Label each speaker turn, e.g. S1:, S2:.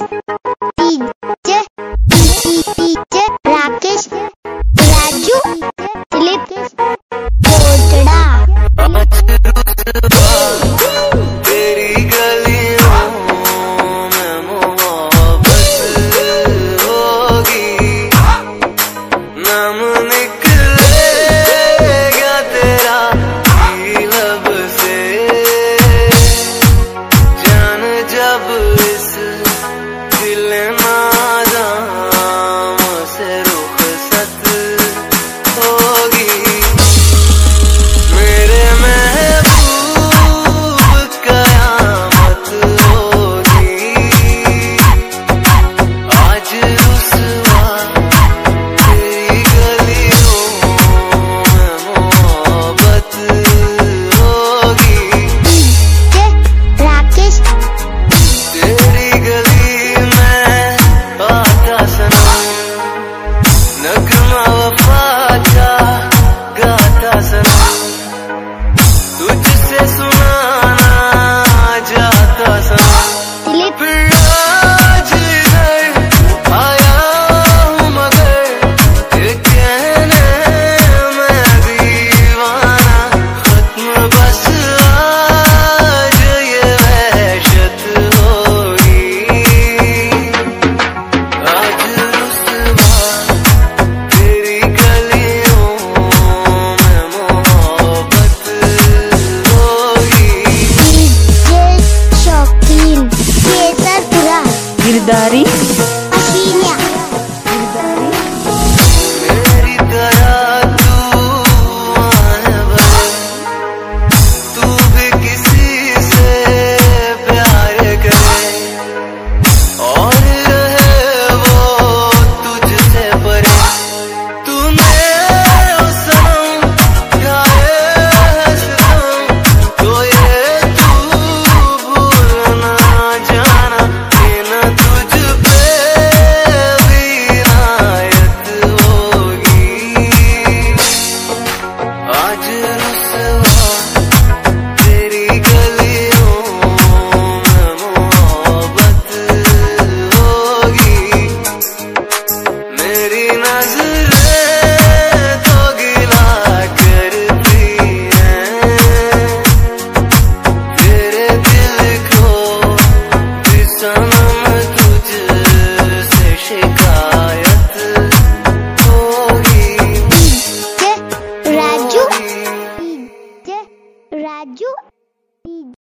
S1: Thank you.
S2: pain.
S3: dari